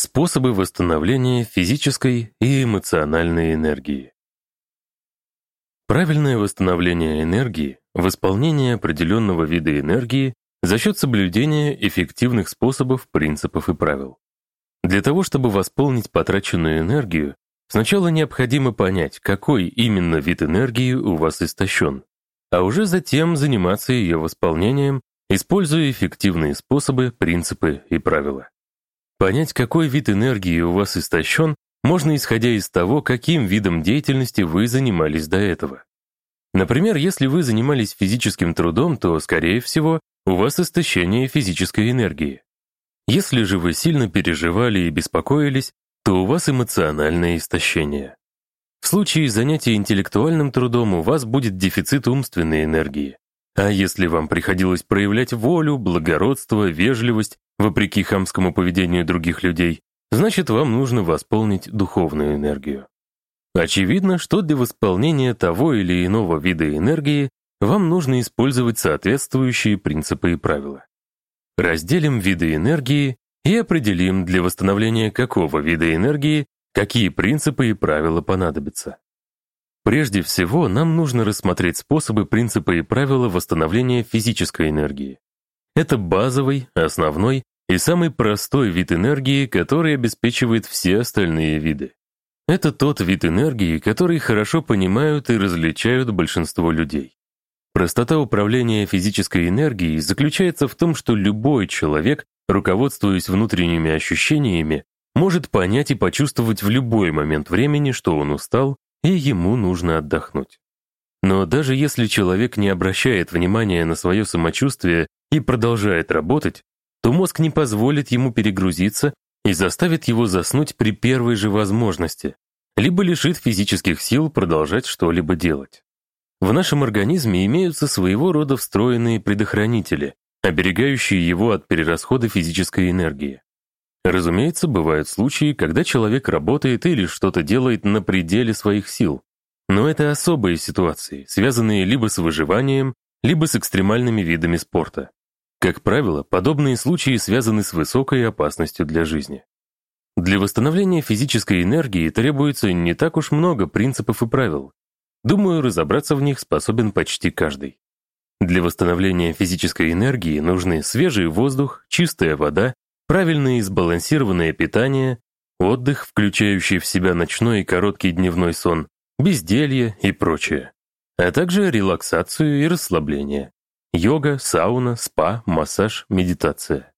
Способы восстановления физической и эмоциональной энергии. Правильное восстановление энергии, восполнение определенного вида энергии за счет соблюдения эффективных способов, принципов и правил. Для того, чтобы восполнить потраченную энергию, сначала необходимо понять, какой именно вид энергии у вас истощен, а уже затем заниматься ее восполнением, используя эффективные способы, принципы и правила. Понять, какой вид энергии у вас истощен, можно исходя из того, каким видом деятельности вы занимались до этого. Например, если вы занимались физическим трудом, то, скорее всего, у вас истощение физической энергии. Если же вы сильно переживали и беспокоились, то у вас эмоциональное истощение. В случае занятия интеллектуальным трудом у вас будет дефицит умственной энергии. А если вам приходилось проявлять волю, благородство, вежливость вопреки хамскому поведению других людей, значит, вам нужно восполнить духовную энергию. Очевидно, что для восполнения того или иного вида энергии вам нужно использовать соответствующие принципы и правила. Разделим виды энергии и определим, для восстановления какого вида энергии какие принципы и правила понадобятся. Прежде всего, нам нужно рассмотреть способы, принципы и правила восстановления физической энергии. Это базовый, основной и самый простой вид энергии, который обеспечивает все остальные виды. Это тот вид энергии, который хорошо понимают и различают большинство людей. Простота управления физической энергией заключается в том, что любой человек, руководствуясь внутренними ощущениями, может понять и почувствовать в любой момент времени, что он устал, и ему нужно отдохнуть. Но даже если человек не обращает внимания на свое самочувствие и продолжает работать, то мозг не позволит ему перегрузиться и заставит его заснуть при первой же возможности, либо лишит физических сил продолжать что-либо делать. В нашем организме имеются своего рода встроенные предохранители, оберегающие его от перерасхода физической энергии. Разумеется, бывают случаи, когда человек работает или что-то делает на пределе своих сил, но это особые ситуации, связанные либо с выживанием, либо с экстремальными видами спорта. Как правило, подобные случаи связаны с высокой опасностью для жизни. Для восстановления физической энергии требуется не так уж много принципов и правил. Думаю, разобраться в них способен почти каждый. Для восстановления физической энергии нужны свежий воздух, чистая вода, правильное и сбалансированное питание, отдых, включающий в себя ночной и короткий дневной сон, безделье и прочее, а также релаксацию и расслабление. Йога, сауна, спа, массаж, медитация.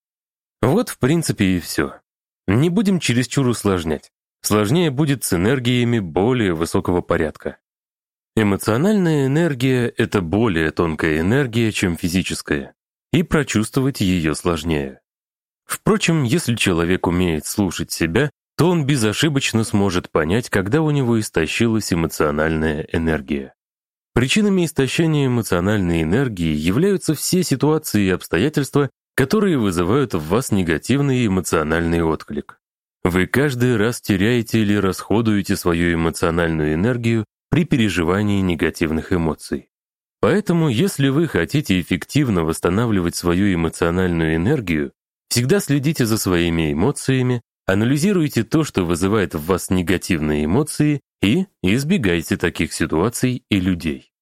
Вот, в принципе, и все. Не будем чересчур усложнять. Сложнее будет с энергиями более высокого порядка. Эмоциональная энергия — это более тонкая энергия, чем физическая, и прочувствовать ее сложнее. Впрочем, если человек умеет слушать себя, то он безошибочно сможет понять, когда у него истощилась эмоциональная энергия. Причинами истощения эмоциональной энергии являются все ситуации и обстоятельства, которые вызывают в вас негативный эмоциональный отклик. Вы каждый раз теряете или расходуете свою эмоциональную энергию при переживании негативных эмоций. Поэтому, если вы хотите эффективно восстанавливать свою эмоциональную энергию, всегда следите за своими эмоциями, анализируйте то, что вызывает в вас негативные эмоции, и избегайте таких ситуаций и людей.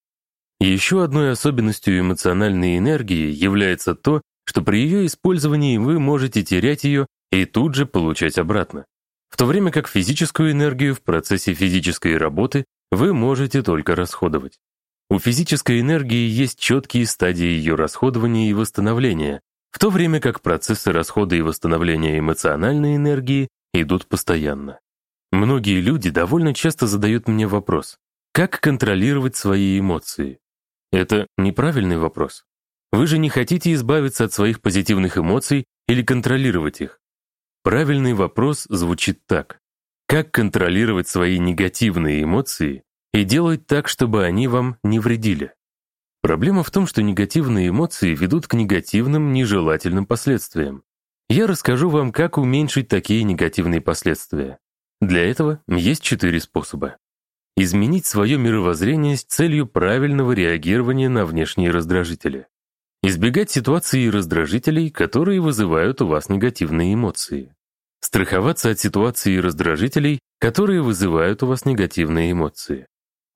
Еще одной особенностью эмоциональной энергии является то, что при ее использовании вы можете терять ее и тут же получать обратно. В то время как физическую энергию в процессе физической работы вы можете только расходовать. У физической энергии есть четкие стадии ее расходования и восстановления, в то время как процессы расхода и восстановления эмоциональной энергии идут постоянно. Многие люди довольно часто задают мне вопрос, как контролировать свои эмоции? Это неправильный вопрос. Вы же не хотите избавиться от своих позитивных эмоций или контролировать их. Правильный вопрос звучит так. Как контролировать свои негативные эмоции и делать так, чтобы они вам не вредили? Проблема в том, что негативные эмоции ведут к негативным, нежелательным последствиям. Я расскажу вам, как уменьшить такие негативные последствия. Для этого есть четыре способа. Изменить свое мировоззрение с целью правильного реагирования на внешние раздражители. Избегать ситуаций и раздражителей, которые вызывают у вас негативные эмоции. Страховаться от ситуаций и раздражителей, которые вызывают у вас негативные эмоции.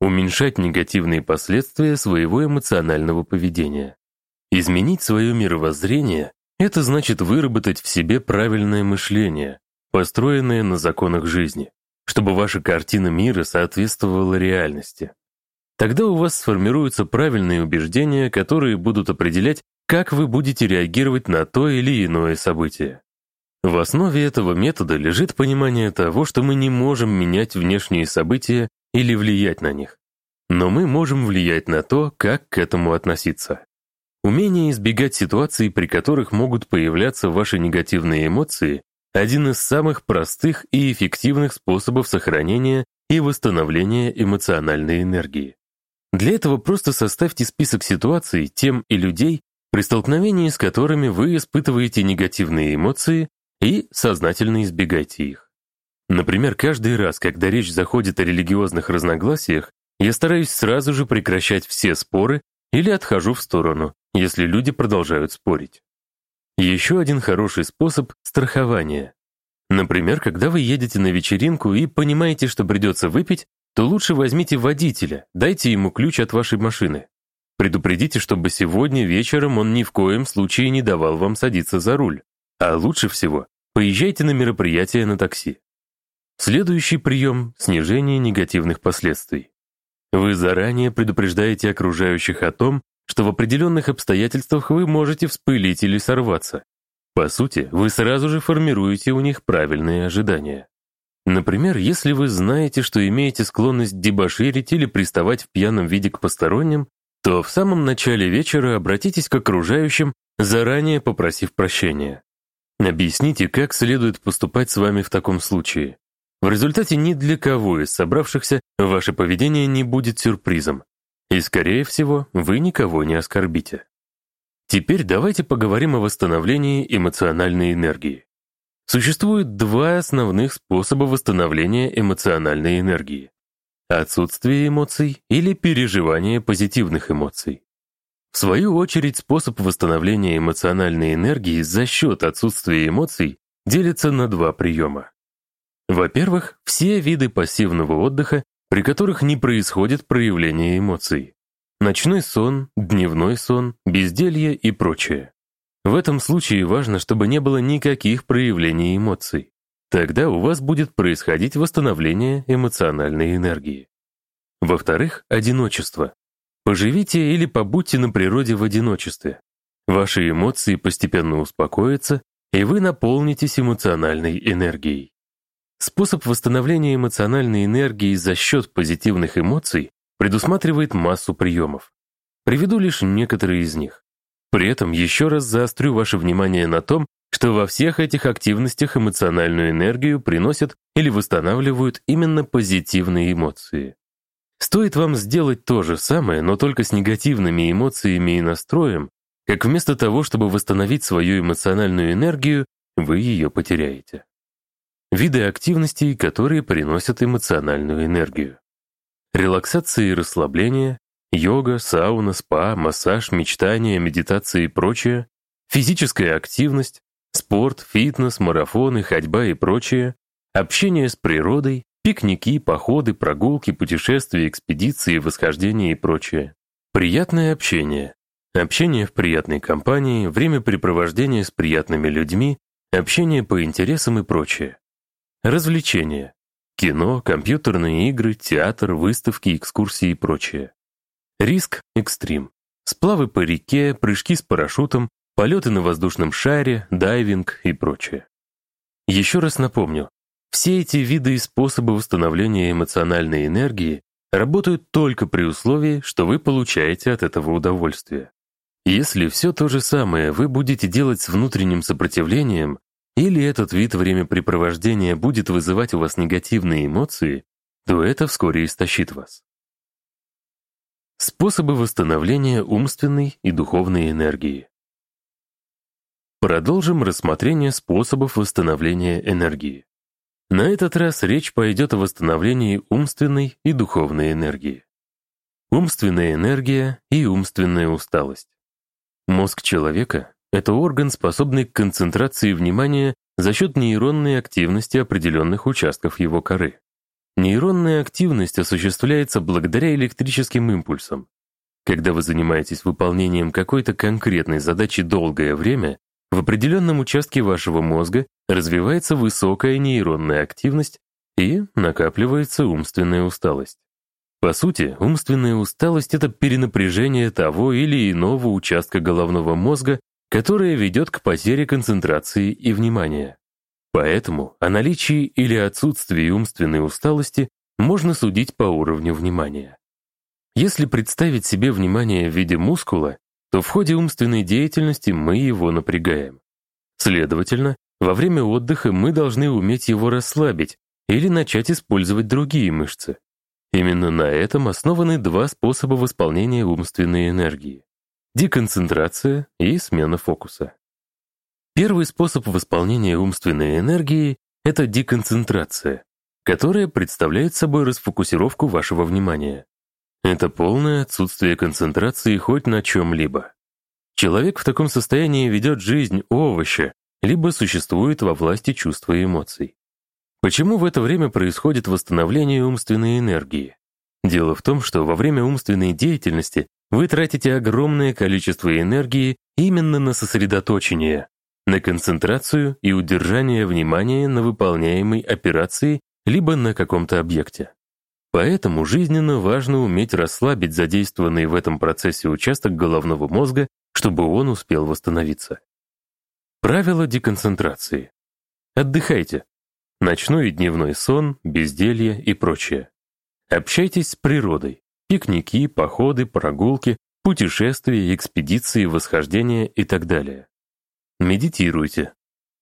Уменьшать негативные последствия своего эмоционального поведения. Изменить свое мировоззрение – это значит выработать в себе правильное мышление, построенное на законах жизни, чтобы ваша картина мира соответствовала реальности. Тогда у вас сформируются правильные убеждения, которые будут определять, как вы будете реагировать на то или иное событие. В основе этого метода лежит понимание того, что мы не можем менять внешние события или влиять на них. Но мы можем влиять на то, как к этому относиться. Умение избегать ситуаций, при которых могут появляться ваши негативные эмоции, один из самых простых и эффективных способов сохранения и восстановления эмоциональной энергии. Для этого просто составьте список ситуаций, тем и людей, при столкновении с которыми вы испытываете негативные эмоции и сознательно избегайте их. Например, каждый раз, когда речь заходит о религиозных разногласиях, я стараюсь сразу же прекращать все споры или отхожу в сторону, если люди продолжают спорить. Еще один хороший способ — страхование. Например, когда вы едете на вечеринку и понимаете, что придется выпить, то лучше возьмите водителя, дайте ему ключ от вашей машины. Предупредите, чтобы сегодня вечером он ни в коем случае не давал вам садиться за руль. А лучше всего Поезжайте на мероприятие на такси. Следующий прием – снижение негативных последствий. Вы заранее предупреждаете окружающих о том, что в определенных обстоятельствах вы можете вспылить или сорваться. По сути, вы сразу же формируете у них правильные ожидания. Например, если вы знаете, что имеете склонность дебоширить или приставать в пьяном виде к посторонним, то в самом начале вечера обратитесь к окружающим, заранее попросив прощения. Объясните, как следует поступать с вами в таком случае. В результате ни для кого из собравшихся ваше поведение не будет сюрпризом, и, скорее всего, вы никого не оскорбите. Теперь давайте поговорим о восстановлении эмоциональной энергии. Существует два основных способа восстановления эмоциональной энергии. Отсутствие эмоций или переживание позитивных эмоций. В свою очередь, способ восстановления эмоциональной энергии за счет отсутствия эмоций делится на два приема. Во-первых, все виды пассивного отдыха, при которых не происходит проявление эмоций. Ночной сон, дневной сон, безделье и прочее. В этом случае важно, чтобы не было никаких проявлений эмоций. Тогда у вас будет происходить восстановление эмоциональной энергии. Во-вторых, одиночество. Поживите или побудьте на природе в одиночестве. Ваши эмоции постепенно успокоятся, и вы наполнитесь эмоциональной энергией. Способ восстановления эмоциональной энергии за счет позитивных эмоций предусматривает массу приемов. Приведу лишь некоторые из них. При этом еще раз заострю ваше внимание на том, что во всех этих активностях эмоциональную энергию приносят или восстанавливают именно позитивные эмоции. Стоит вам сделать то же самое, но только с негативными эмоциями и настроем, как вместо того, чтобы восстановить свою эмоциональную энергию, вы ее потеряете. Виды активностей, которые приносят эмоциональную энергию. Релаксация и расслабление, йога, сауна, спа, массаж, мечтания, медитация и прочее, физическая активность, спорт, фитнес, марафоны, ходьба и прочее, общение с природой, Пикники, походы, прогулки, путешествия, экспедиции, восхождения и прочее. Приятное общение. Общение в приятной компании, времяпрепровождение с приятными людьми, общение по интересам и прочее. Развлечения. Кино, компьютерные игры, театр, выставки, экскурсии и прочее. Риск – экстрим. Сплавы по реке, прыжки с парашютом, полеты на воздушном шаре, дайвинг и прочее. Еще раз напомню, все эти виды и способы восстановления эмоциональной энергии работают только при условии, что вы получаете от этого удовольствие. Если все то же самое вы будете делать с внутренним сопротивлением, или этот вид времяпрепровождения будет вызывать у вас негативные эмоции, то это вскоре истощит вас. Способы восстановления умственной и духовной энергии. Продолжим рассмотрение способов восстановления энергии. На этот раз речь пойдет о восстановлении умственной и духовной энергии. Умственная энергия и умственная усталость. Мозг человека — это орган, способный к концентрации внимания за счет нейронной активности определенных участков его коры. Нейронная активность осуществляется благодаря электрическим импульсам. Когда вы занимаетесь выполнением какой-то конкретной задачи долгое время, в определенном участке вашего мозга развивается высокая нейронная активность и накапливается умственная усталость. По сути, умственная усталость — это перенапряжение того или иного участка головного мозга, которое ведет к потере концентрации и внимания. Поэтому о наличии или отсутствии умственной усталости можно судить по уровню внимания. Если представить себе внимание в виде мускула, то в ходе умственной деятельности мы его напрягаем. Следовательно, во время отдыха мы должны уметь его расслабить или начать использовать другие мышцы. Именно на этом основаны два способа восполнения умственной энергии — деконцентрация и смена фокуса. Первый способ восполнения умственной энергии — это деконцентрация, которая представляет собой расфокусировку вашего внимания. Это полное отсутствие концентрации хоть на чем-либо. Человек в таком состоянии ведет жизнь овоща, либо существует во власти чувства и эмоций. Почему в это время происходит восстановление умственной энергии? Дело в том, что во время умственной деятельности вы тратите огромное количество энергии именно на сосредоточение, на концентрацию и удержание внимания на выполняемой операции либо на каком-то объекте. Поэтому жизненно важно уметь расслабить задействованный в этом процессе участок головного мозга, чтобы он успел восстановиться. Правило деконцентрации. Отдыхайте. Ночной и дневной сон, безделье и прочее. Общайтесь с природой. Пикники, походы, прогулки, путешествия, экспедиции, восхождения и так далее. Медитируйте.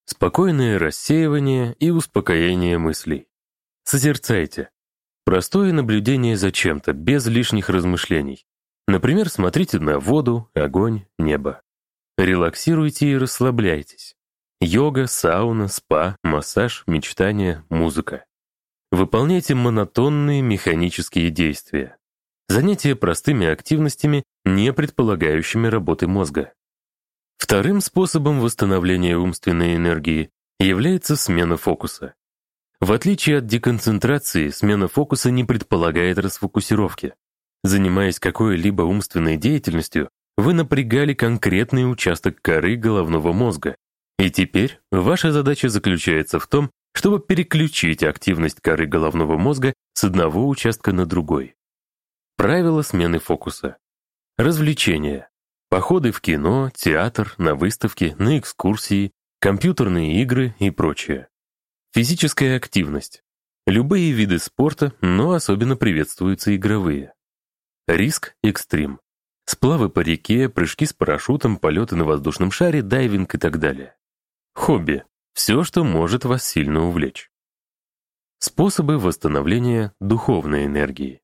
Спокойное рассеивание и успокоение мыслей. Созерцайте. Простое наблюдение за чем-то, без лишних размышлений. Например, смотрите на воду, огонь, небо. Релаксируйте и расслабляйтесь. Йога, сауна, спа, массаж, мечтания, музыка. Выполняйте монотонные механические действия. Занятия простыми активностями, не предполагающими работы мозга. Вторым способом восстановления умственной энергии является смена фокуса. В отличие от деконцентрации, смена фокуса не предполагает расфокусировки. Занимаясь какой-либо умственной деятельностью, вы напрягали конкретный участок коры головного мозга. И теперь ваша задача заключается в том, чтобы переключить активность коры головного мозга с одного участка на другой. Правила смены фокуса. Развлечения. Походы в кино, театр, на выставки, на экскурсии, компьютерные игры и прочее. Физическая активность. Любые виды спорта, но особенно приветствуются игровые. Риск экстрим. Сплавы по реке, прыжки с парашютом, полеты на воздушном шаре, дайвинг и так далее. Хобби. Все, что может вас сильно увлечь. Способы восстановления духовной энергии.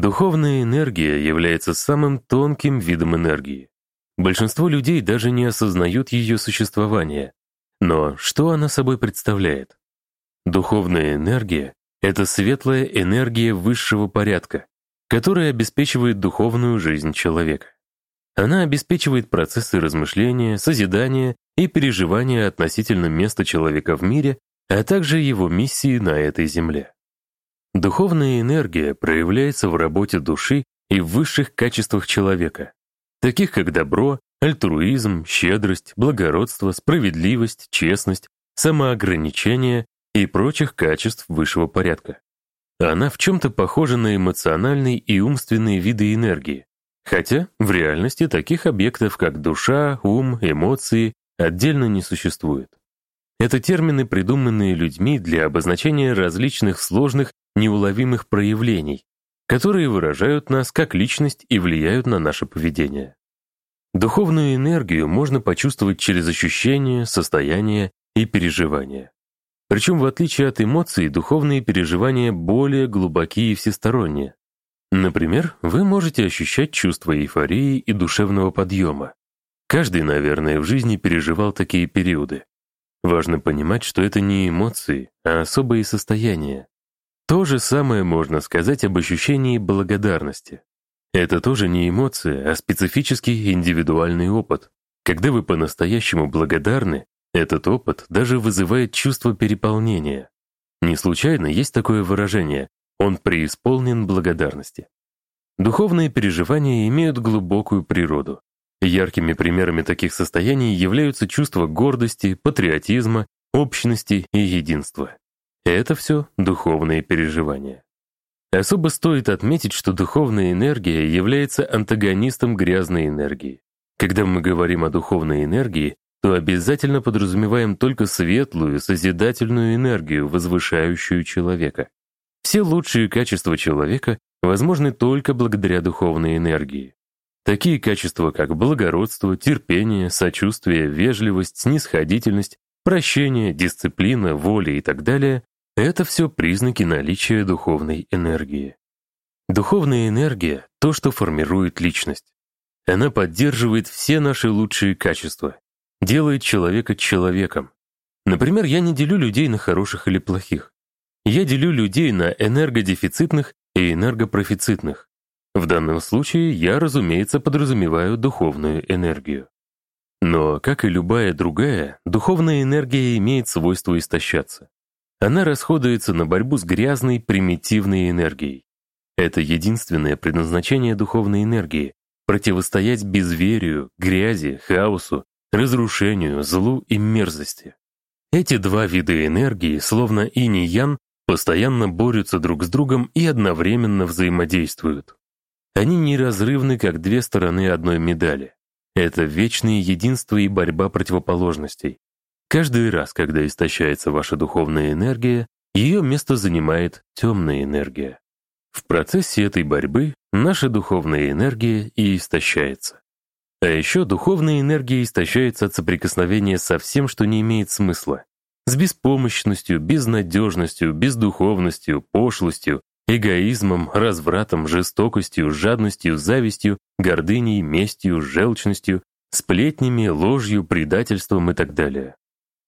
Духовная энергия является самым тонким видом энергии. Большинство людей даже не осознают ее существование, но что она собой представляет? Духовная энергия — это светлая энергия высшего порядка, которая обеспечивает духовную жизнь человека. Она обеспечивает процессы размышления, созидания и переживания относительно места человека в мире, а также его миссии на этой земле. Духовная энергия проявляется в работе души и в высших качествах человека, таких как добро, альтруизм, щедрость, благородство, справедливость, честность, самоограничение и прочих качеств высшего порядка. Она в чем-то похожа на эмоциональные и умственные виды энергии, хотя в реальности таких объектов, как душа, ум, эмоции, отдельно не существует. Это термины, придуманные людьми для обозначения различных сложных, неуловимых проявлений, которые выражают нас как личность и влияют на наше поведение. Духовную энергию можно почувствовать через ощущения, состояния и переживания. Причем, в отличие от эмоций, духовные переживания более глубокие и всесторонние. Например, вы можете ощущать чувство эйфории и душевного подъема. Каждый, наверное, в жизни переживал такие периоды. Важно понимать, что это не эмоции, а особые состояния. То же самое можно сказать об ощущении благодарности. Это тоже не эмоция, а специфический индивидуальный опыт. Когда вы по-настоящему благодарны, Этот опыт даже вызывает чувство переполнения. Не случайно есть такое выражение «он преисполнен благодарности». Духовные переживания имеют глубокую природу. Яркими примерами таких состояний являются чувства гордости, патриотизма, общности и единства. Это все духовные переживания. Особо стоит отметить, что духовная энергия является антагонистом грязной энергии. Когда мы говорим о духовной энергии, то обязательно подразумеваем только светлую, созидательную энергию, возвышающую человека. Все лучшие качества человека возможны только благодаря духовной энергии. Такие качества, как благородство, терпение, сочувствие, вежливость, снисходительность, прощение, дисциплина, воля и так далее — это все признаки наличия духовной энергии. Духовная энергия — то, что формирует личность. Она поддерживает все наши лучшие качества, делает человека человеком. Например, я не делю людей на хороших или плохих. Я делю людей на энергодефицитных и энергопрофицитных. В данном случае я, разумеется, подразумеваю духовную энергию. Но, как и любая другая, духовная энергия имеет свойство истощаться. Она расходуется на борьбу с грязной, примитивной энергией. Это единственное предназначение духовной энергии — противостоять безверию, грязи, хаосу, разрушению, злу и мерзости. Эти два вида энергии, словно инь и ян, постоянно борются друг с другом и одновременно взаимодействуют. Они неразрывны, как две стороны одной медали. Это вечное единство и борьба противоположностей. Каждый раз, когда истощается ваша духовная энергия, ее место занимает темная энергия. В процессе этой борьбы наша духовная энергия и истощается. А еще духовная энергия истощается от соприкосновения со всем, что не имеет смысла. С беспомощностью, безнадежностью, бездуховностью, пошлостью, эгоизмом, развратом, жестокостью, жадностью, завистью, гордыней, местью, желчностью, сплетнями, ложью, предательством и так далее.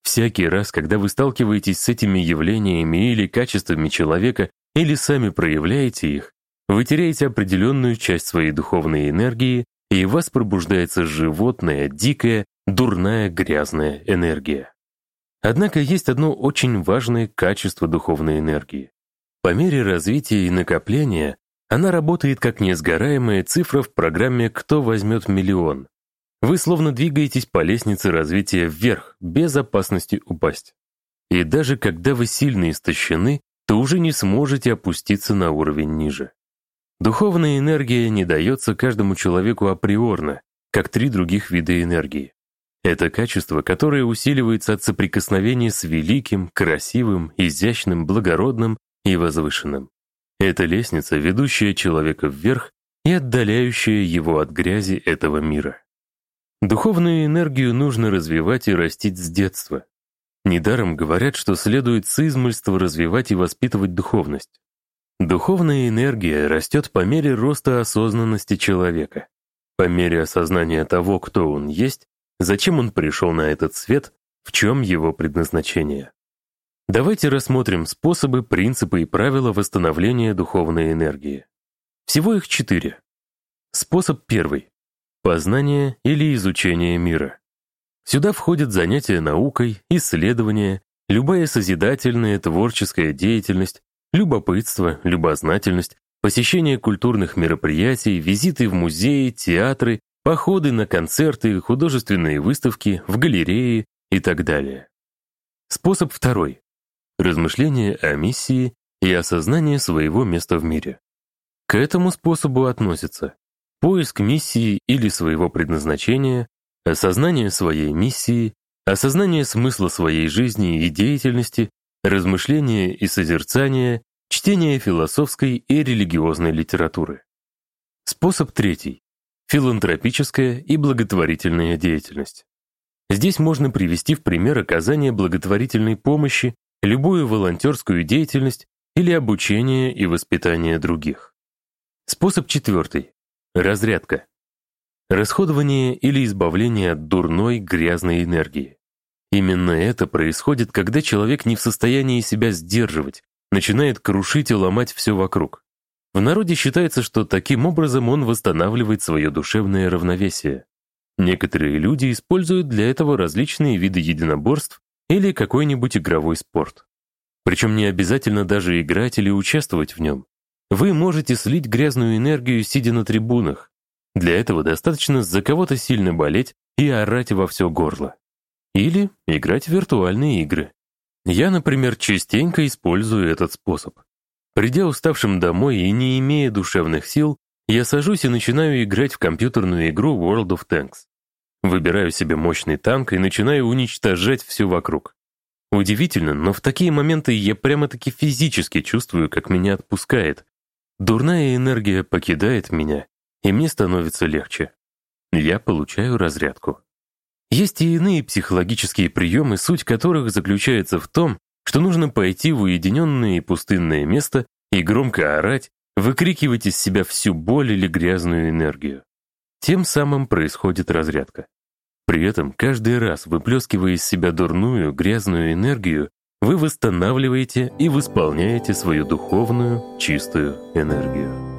Всякий раз, когда вы сталкиваетесь с этими явлениями или качествами человека, или сами проявляете их, вы теряете определенную часть своей духовной энергии и в вас пробуждается животная, дикая, дурная, грязная энергия. Однако есть одно очень важное качество духовной энергии. По мере развития и накопления она работает как несгораемая цифра в программе «Кто возьмет миллион?». Вы словно двигаетесь по лестнице развития вверх, без опасности упасть. И даже когда вы сильно истощены, то уже не сможете опуститься на уровень ниже. Духовная энергия не дается каждому человеку априорно, как три других вида энергии. Это качество, которое усиливается от соприкосновения с великим, красивым, изящным, благородным и возвышенным. Это лестница, ведущая человека вверх и отдаляющая его от грязи этого мира. Духовную энергию нужно развивать и растить с детства. Недаром говорят, что следует с измольства развивать и воспитывать духовность. Духовная энергия растет по мере роста осознанности человека, по мере осознания того, кто он есть, зачем он пришел на этот свет, в чем его предназначение. Давайте рассмотрим способы, принципы и правила восстановления духовной энергии. Всего их четыре. Способ первый. Познание или изучение мира. Сюда входят занятия наукой, исследования, любая созидательная творческая деятельность, Любопытство, любознательность, посещение культурных мероприятий, визиты в музеи, театры, походы на концерты, художественные выставки, в галереи и так далее. Способ второй. Размышление о миссии и осознание своего места в мире. К этому способу относятся поиск миссии или своего предназначения, осознание своей миссии, осознание смысла своей жизни и деятельности, размышления и созерцания, чтение философской и религиозной литературы. Способ третий. Филантропическая и благотворительная деятельность. Здесь можно привести в пример оказание благотворительной помощи, любую волонтерскую деятельность или обучение и воспитание других. Способ четвертый. Разрядка. Расходование или избавление от дурной, грязной энергии. Именно это происходит, когда человек не в состоянии себя сдерживать, начинает крушить и ломать все вокруг. В народе считается, что таким образом он восстанавливает свое душевное равновесие. Некоторые люди используют для этого различные виды единоборств или какой-нибудь игровой спорт. Причем не обязательно даже играть или участвовать в нем. Вы можете слить грязную энергию, сидя на трибунах. Для этого достаточно за кого-то сильно болеть и орать во все горло. Или играть в виртуальные игры. Я, например, частенько использую этот способ. Придя уставшим домой и не имея душевных сил, я сажусь и начинаю играть в компьютерную игру World of Tanks. Выбираю себе мощный танк и начинаю уничтожать все вокруг. Удивительно, но в такие моменты я прямо-таки физически чувствую, как меня отпускает. Дурная энергия покидает меня, и мне становится легче. Я получаю разрядку. Есть и иные психологические приемы, суть которых заключается в том, что нужно пойти в уединенное и пустынное место и громко орать, выкрикивать из себя всю боль или грязную энергию. Тем самым происходит разрядка. При этом каждый раз, выплескивая из себя дурную, грязную энергию, вы восстанавливаете и восполняете свою духовную, чистую энергию.